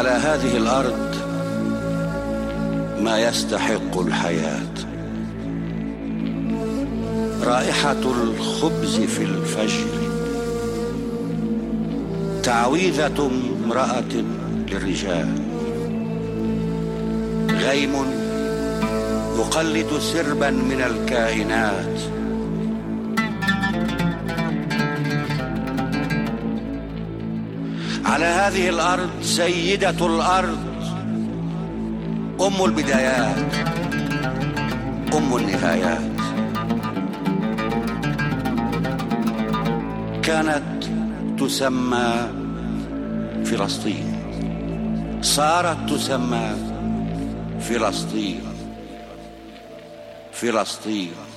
على هذه الأرض ما يستحق الحياة. رائحة الخبز في الفجر. تعويذة امرأة للرجال. غيم يقلد سربا من الكائنات. على هذه الأرض سيدة الأرض. أم البدايات أم النهايات. كانت تسمى فلسطين. صارت تسمى فلسطين. فلسطين.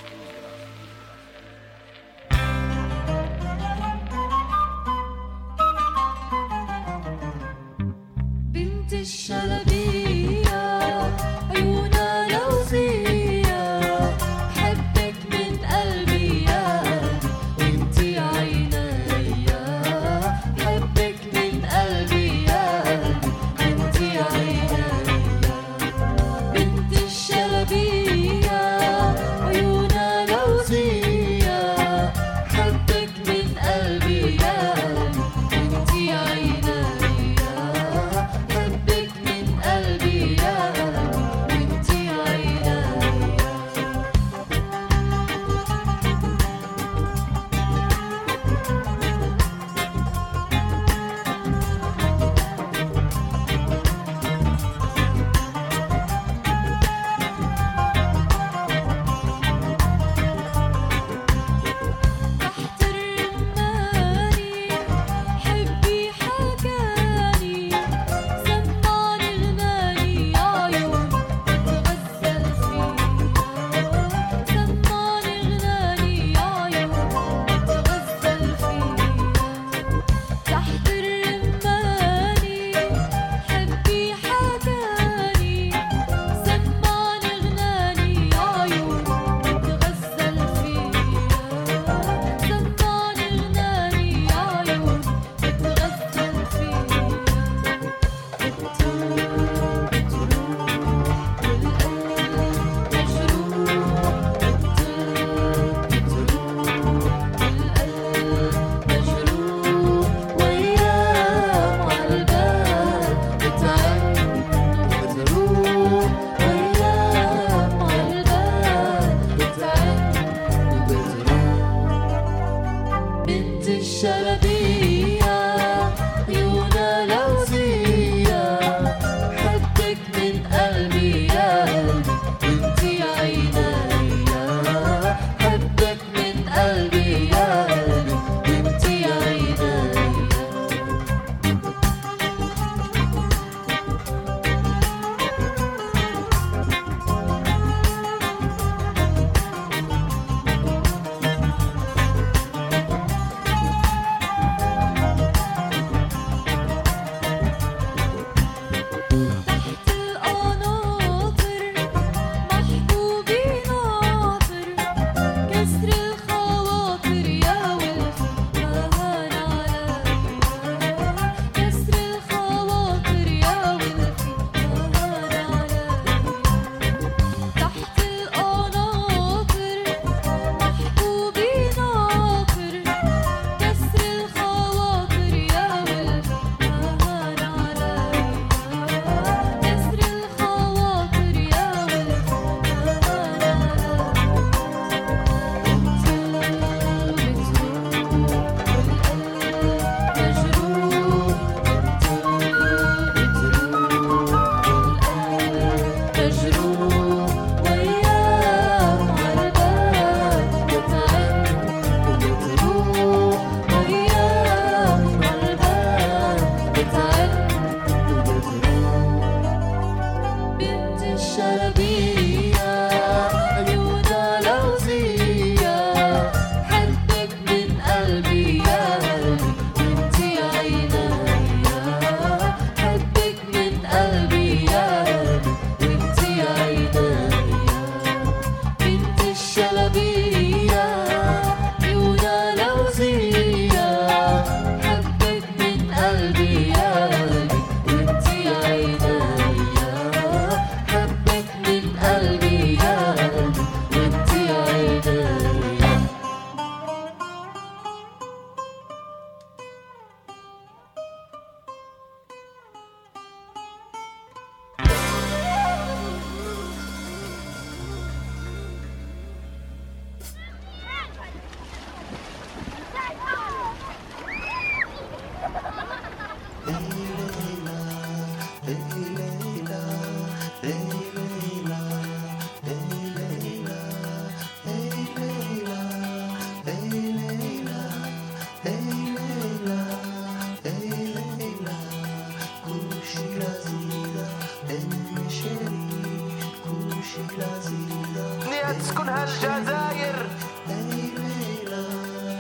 تسكنها الجزائر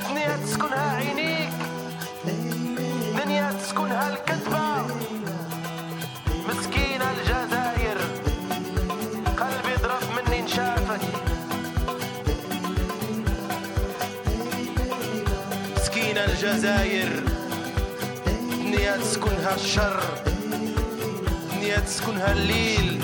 دنيا تسكنها عينيك دنيا تسكنها الكذبة مسكينة الجزائر قلبي ضرب مني نشافك مسكينة الجزائر دنيا تسكنها الشر دنيا تسكنها الليل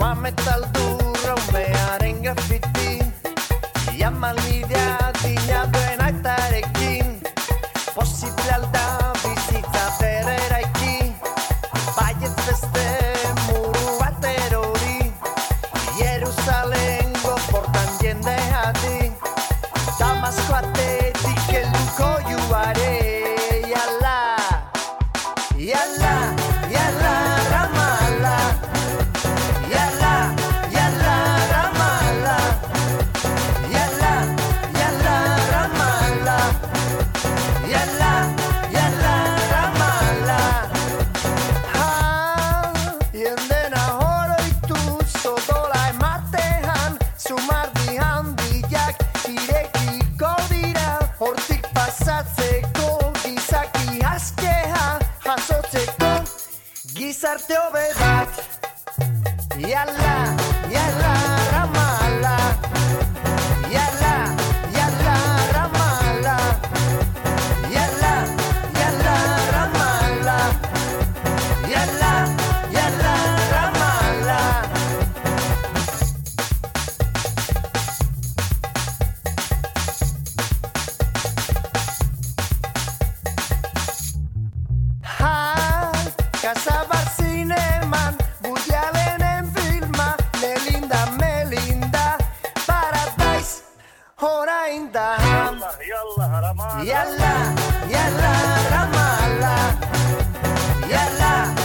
mamma metal duro, un mearengue a fitti, chiamali darte obedaz. Yalla, yalla. يندهم يلا يلا رمالة يلا يلا رمالة يلا.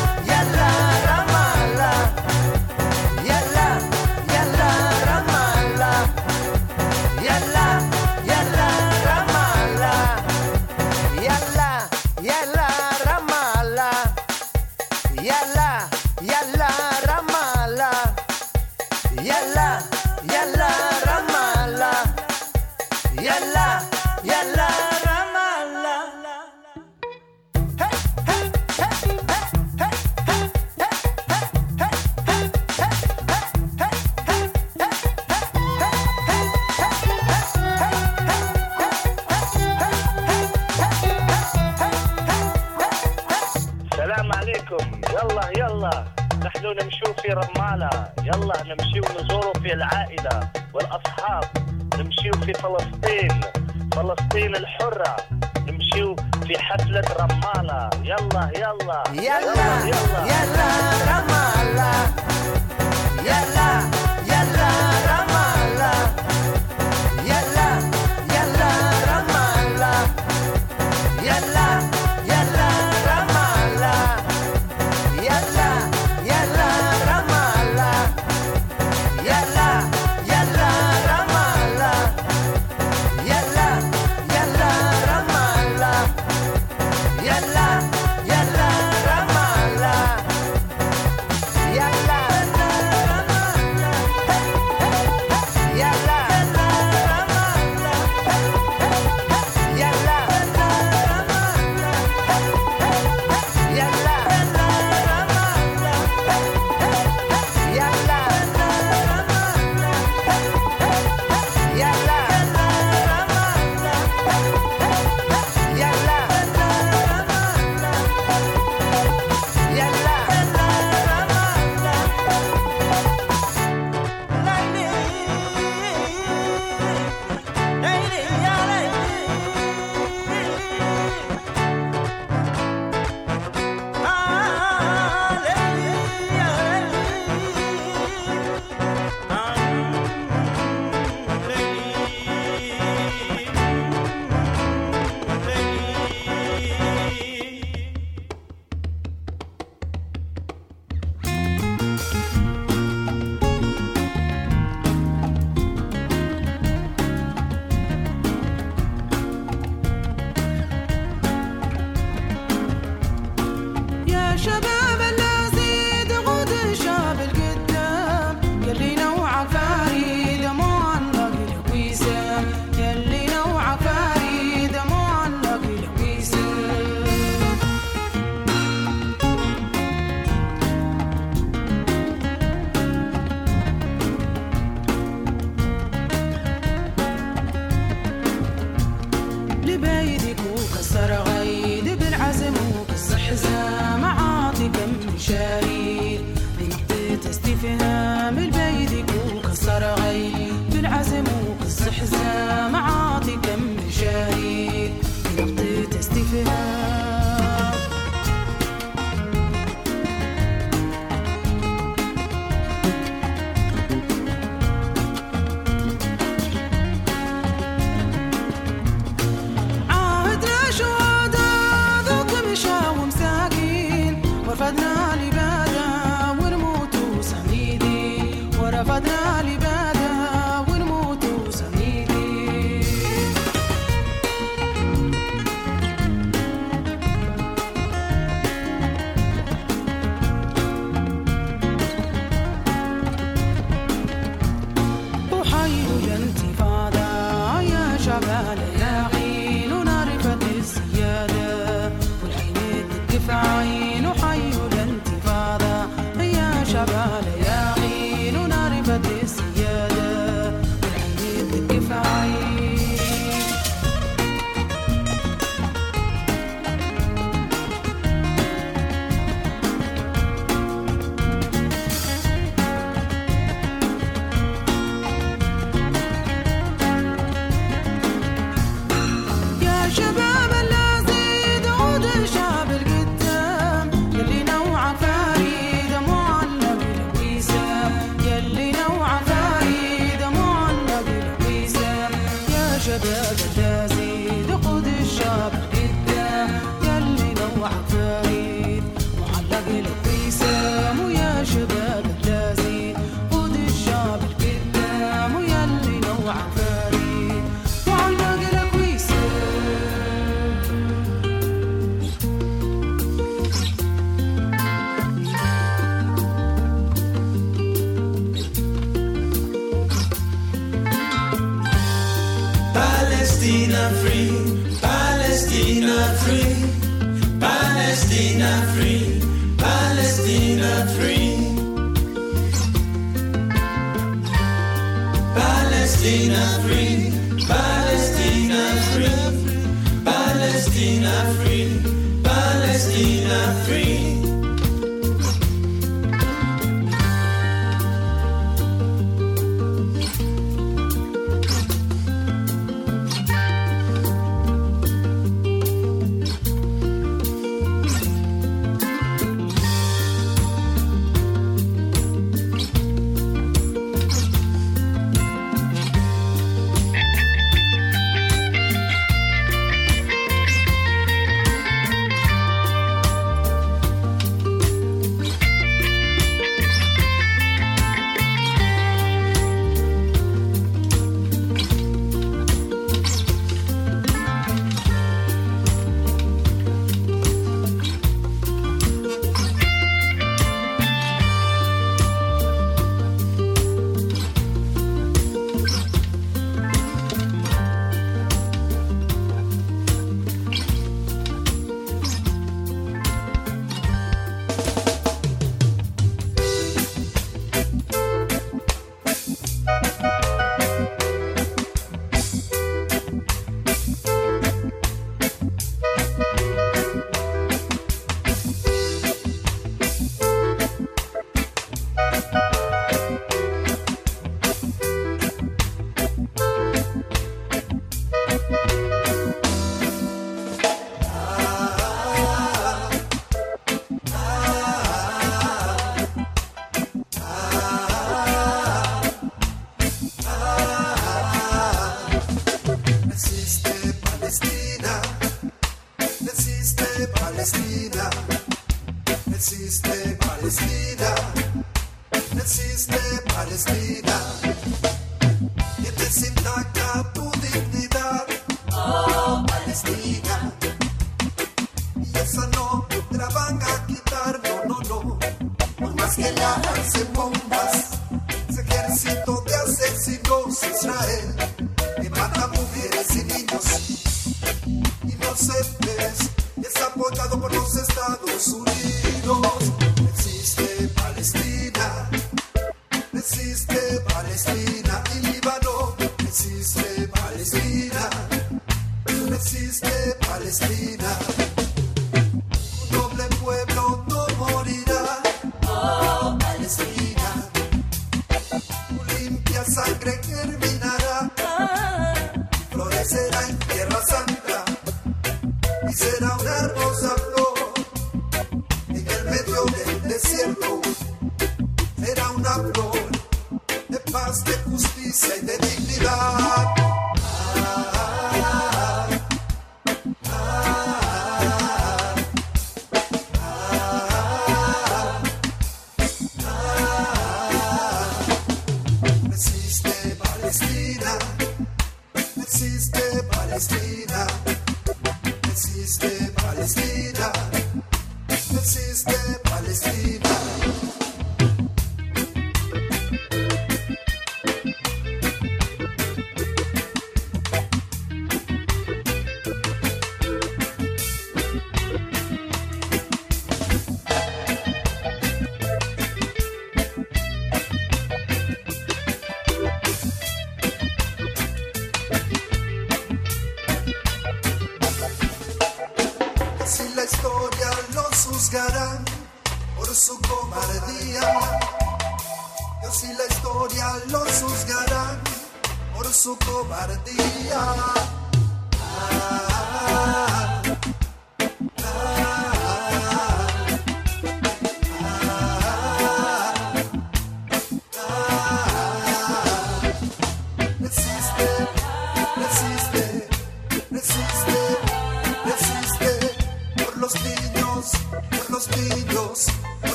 Yeah.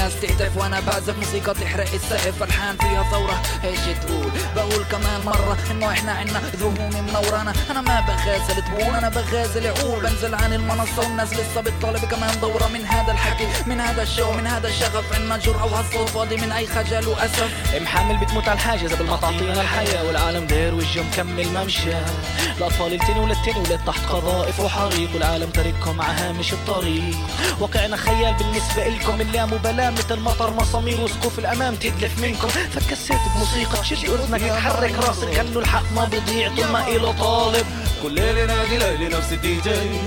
الناس تهتف وأنا بعزف موسيقى تحرق السقف. الحان فيها ثورة. إيش تقول؟ بقول كمان مرة إنه إحنا عنا ذهون منورانا أنا ما بغازل تبون أنا بغازل عقول بنزل عن المنصة والناس لسه بتطالب كمان دورة من هذا الحكي من هذا الشو من هذا الشغف. عنا جرأة وهالصوت فاضي من أي خجل وأسف. محمل بتموت على الحاجز قبل ما تعطينا الحياة. والعالم داير وجه مكمل ممشى الأطفال التاني وللتاني ولاد تحت قذائف وحريق. والعالم تاركهم على هامش الطريق. واقعنا خيال بالنسبة إلكم. اللا مبالاة مثل مطر مسامير وسقوف الأمام تدلف منكم. فكسيت بموسيقى شد أذنك تحرك راسك خلوا الحق ما بيضيع طول ما إله طالب. كل ليلة نادي ليلي نفس الدي جي.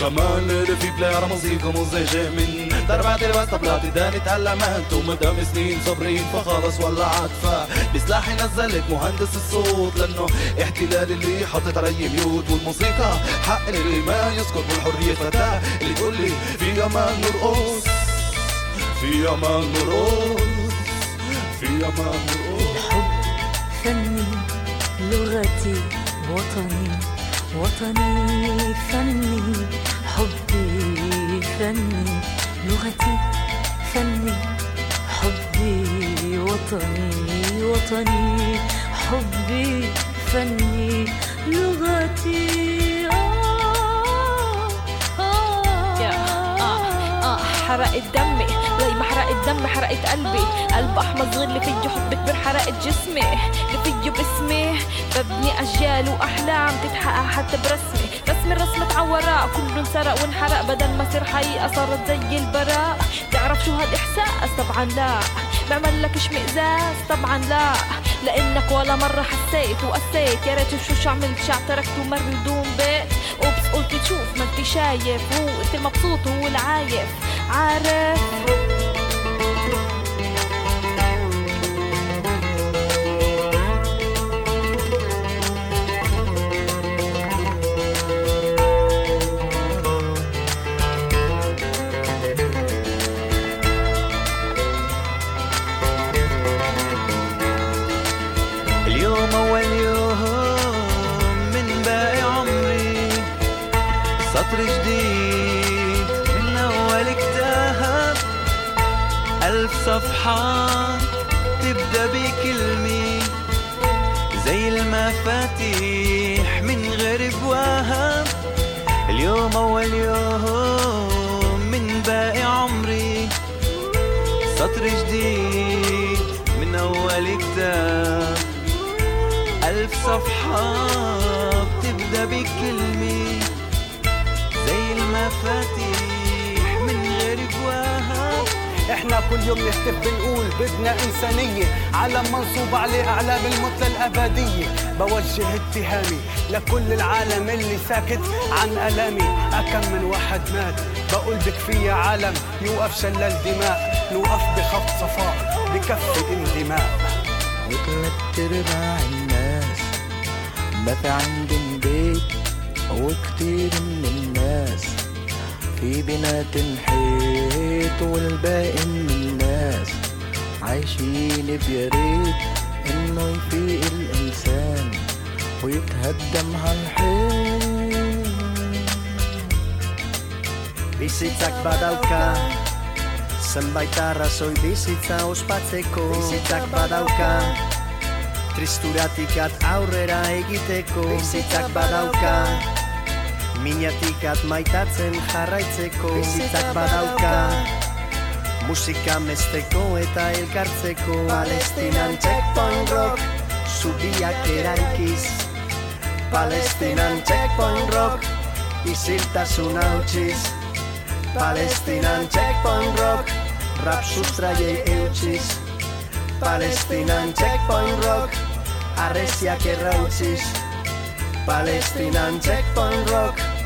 كمان ليلة في بلاير موسيقى مزعجة من ضربات الباس طبلات داني تعلمت. ومدام سنين صابرين فخلص ولعت فبسلاحي نزلت مهندس الصوت لأنه احتلال اللي حطت علي ميوت. والموسيقى حق اللي ما يسكت والحرية فتاة اللي تقول لي في أمان نرقص في أمان نرقص في أمان نرقص فني لغتي وطني وطني فني. حبي فني لغتي فني. حبي وطني وطني. حبي فني لغتي. آه آه يا آه آه حرقت دمي زي ما حرقت دمي حرقت قلبي. قلب احمر صغير اللي فيه حب كبير حرقت جسمي. اللي فيه باسمي. ببني أجيال وأحلام تتحقق حتى برسمي. رسمي الرسمة عوراء كله انسرق وانحرق. بدل ما صير حقيقة صارت زي البراء. تعرف شو هالإحساس؟ طبعا لا. بعمل لك اشمئزاز طبعا لا. لأنك ولا مرة حسيت وقسيت. يا ريت شو شو عملت شع تركت ومر بدون بيت. أوبس قلت تشوف ما انت شايف. هو انت المبسوط وهو العايف. عارف؟ نهتف بنقول بدنا إنسانية؟ علم منصوب عليه أعلام المثلى الأبدية. بوجه اتهامي لكل العالم اللي ساكت عن ألامي. أكم من واحد مات؟ بقول بكفي عالم. يوقف شلال دماء نوقف بخط صفاء. بكفي انتماء وثلاث ارباع الناس. بات عندن بيت وكتير من الناس. في بنات الحيط والباقي من الناس عايشين بياريت انه يفيق الانسان ويتهدم هالحيط Bizitzak badauka Zenbait arrazoi bizitza ospatzeko Bizitzak badauka Tristuratikat aurrera egiteko Bizitzak badauka Minatikat maitatzen jarraitzeko Bizitzak badauka Musika mesteko eta elkartzeko Palestinan checkpoint rock Zubiak eraikiz Palestinan checkpoint rock Isiltasun hautsiz. Palestinan checkpoint rock Rap sustraiei eutxiz Palestinan checkpoint rock Arreziak errautziz Palestinan checkpoint rock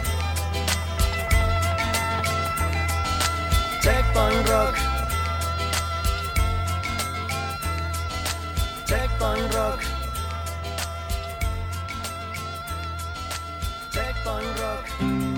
thank you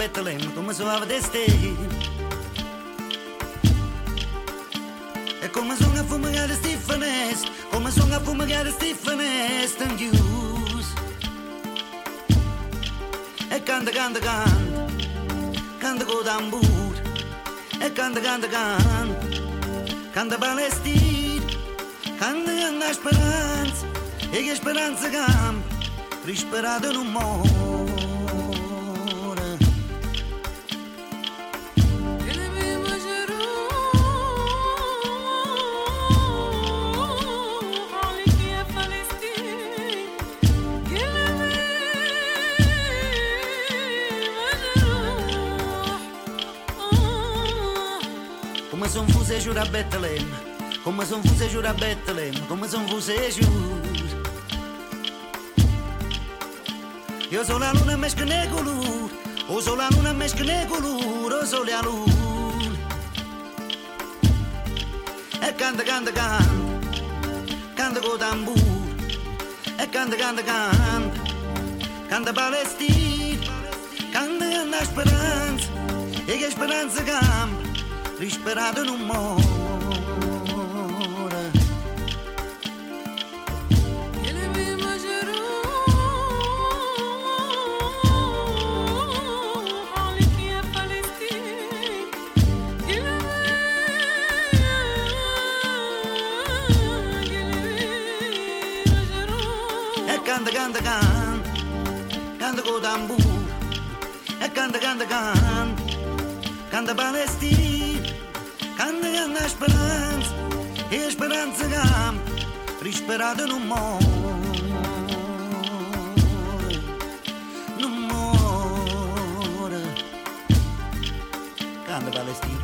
Como lento, uma suave destei. É como as unha fumegada Stephanes, como as unha fumegada Stephanes, thank you. É canta, canta, canta, canta com tambor. É canta, canta, canta, canta balestir, canta, canta esperança, e que esperança gamba, esperada no morro. vous é jura Bethlehem Como são vous é jura Bethlehem Como são vous é jura Eu sou a luna mas que nego luz. Eu sou a luna mas que nego luz. Eu sou a luz. É canta, canta, canta Canta com o tambor É canta, canta, canta Canta Palestina Canta, canta a esperança. E que a esperança canta Disparado no mora. Ele me imaginou. Olha que é palestino Ele me Ele me imaginou. É canta, canta, canta Canta com o tambor É canta, canta, canta Canta palestino Andegam na esperança, esperando a esperança gam, no mundo. No mundo. Canda Palestina.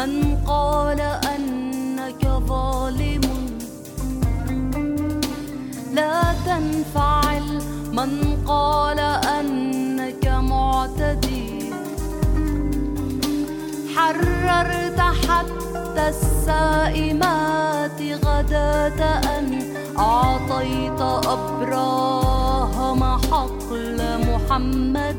من قال أنك ظالم. لا تنفعل من قال أنك معتدي. حررت حتى السائمات غداة أن أعطيت أبراهام حقل محمد.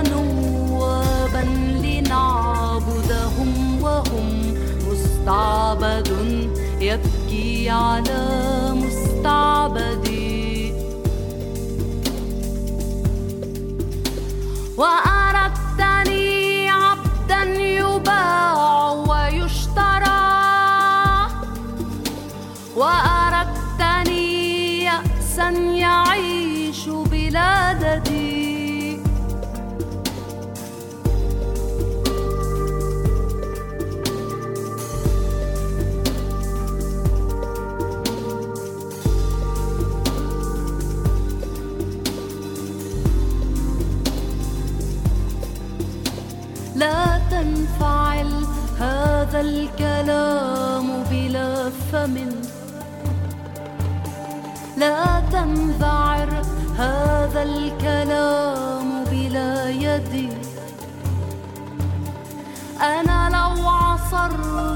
نوابا لنعبدهم وهم مستعبد. يبكي على مستعبد وأردتني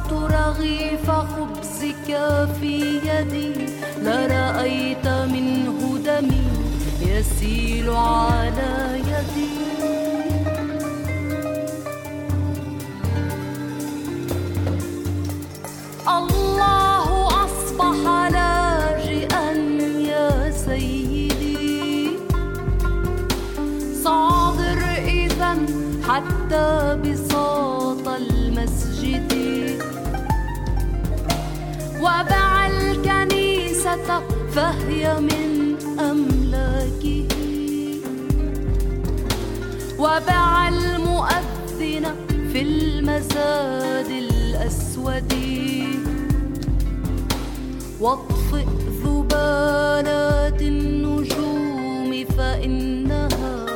عصرت رغيف خبزك في يدي لرأيت منه دمي يسيل على يدي. الله أصبح لاجئا يا سيدي. صادر إذا حتى بساط فهي من أملاكه. وباع المؤذن في المزاد الأسود. واطفئ ذبانات النجوم فإنها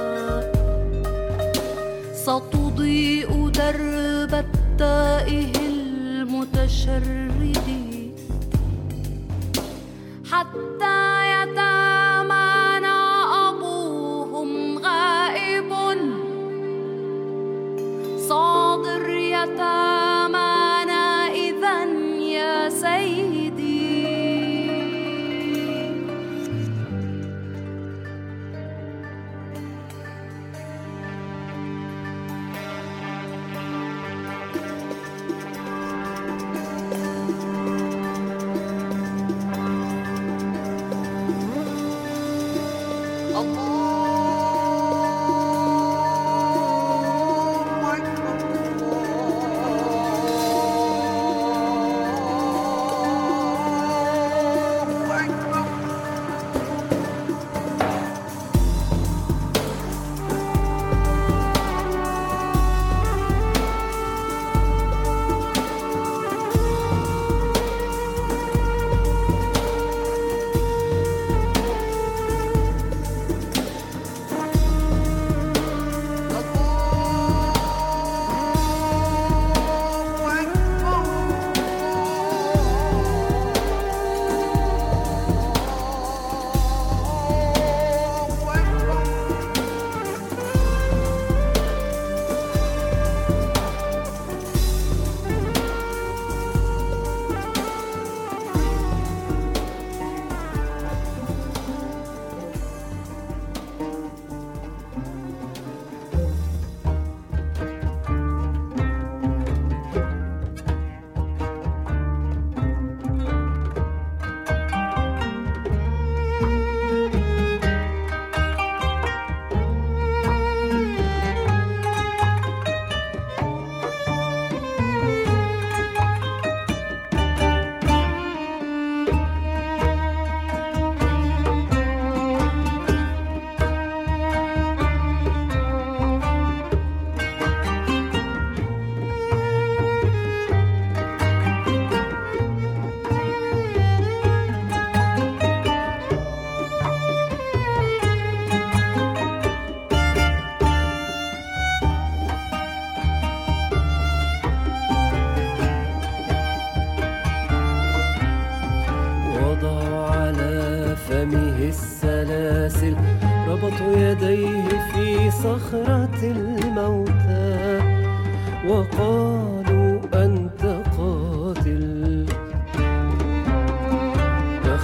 ستضيء درب التائه المتشرد. صادر يتامانا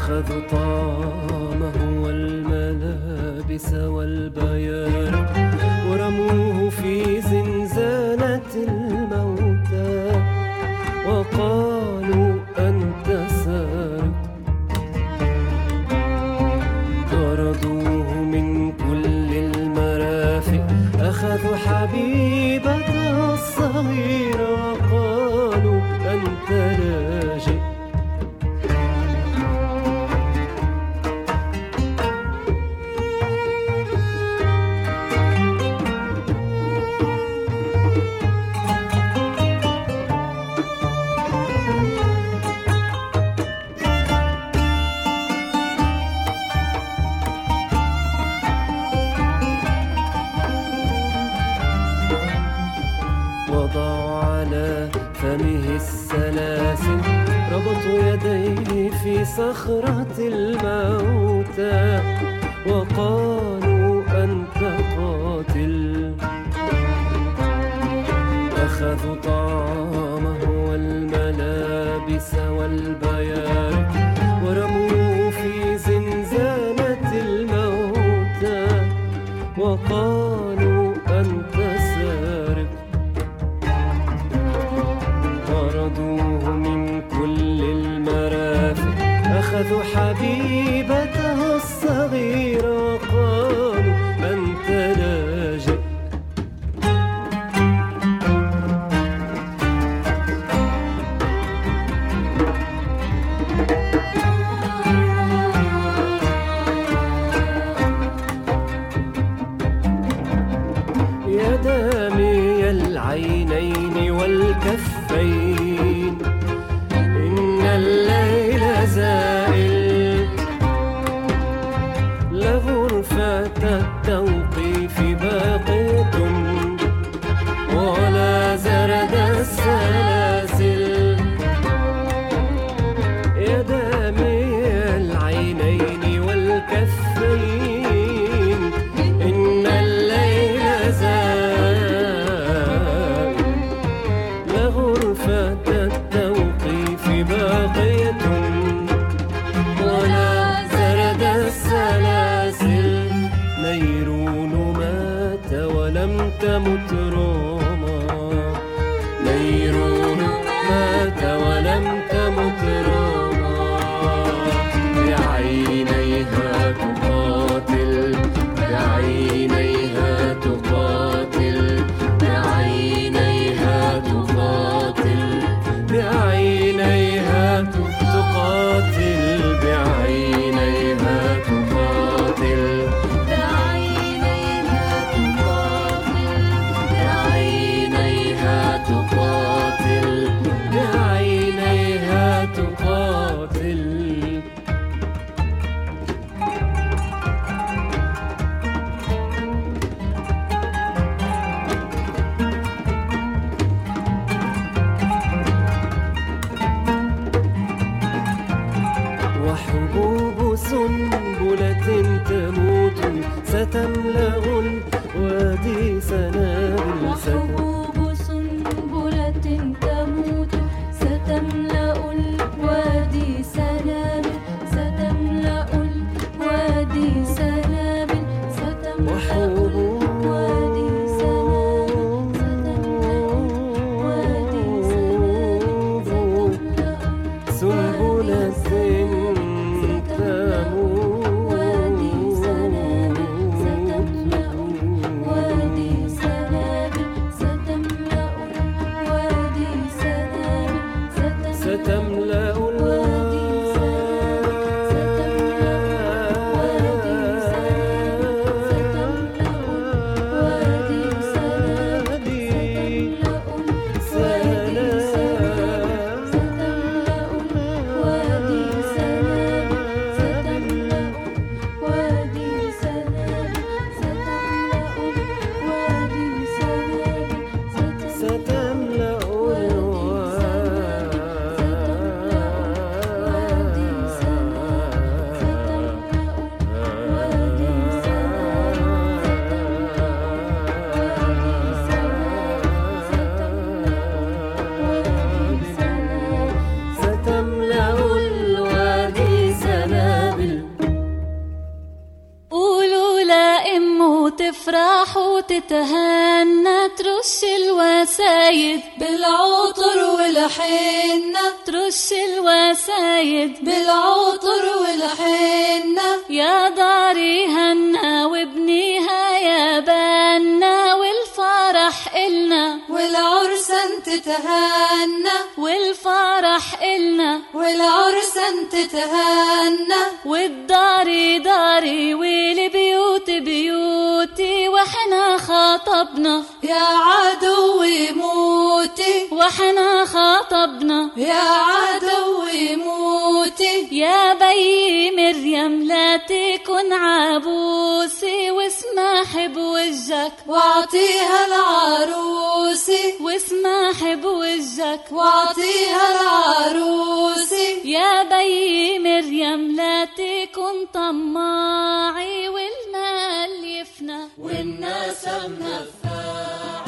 أخذ طعامه والملابس والبيان. ورموه في زنزانة الموتى. وقال صخرة الموتى. Oh. وتتهنى ترش الوسايد بالعطر والحنة. ترش الوسايد بالعطر والحنة. يا داري هنا وابنيها يا بنا. والفرح إلنا والعرسان تتهنى والفرح إلنا والعرسان تتهنى والداري خاطبنا. يا عدو موتي. وإحنا خاطبنا. يا عدو موتي. يا بي مريم لا تكن عبوسي واسمح بوجهك. واعطيها العروسي. واسمح بوجهك. واعطيها العروسي. يا بي مريم لا تكن طماعي يفنى والناس منفعه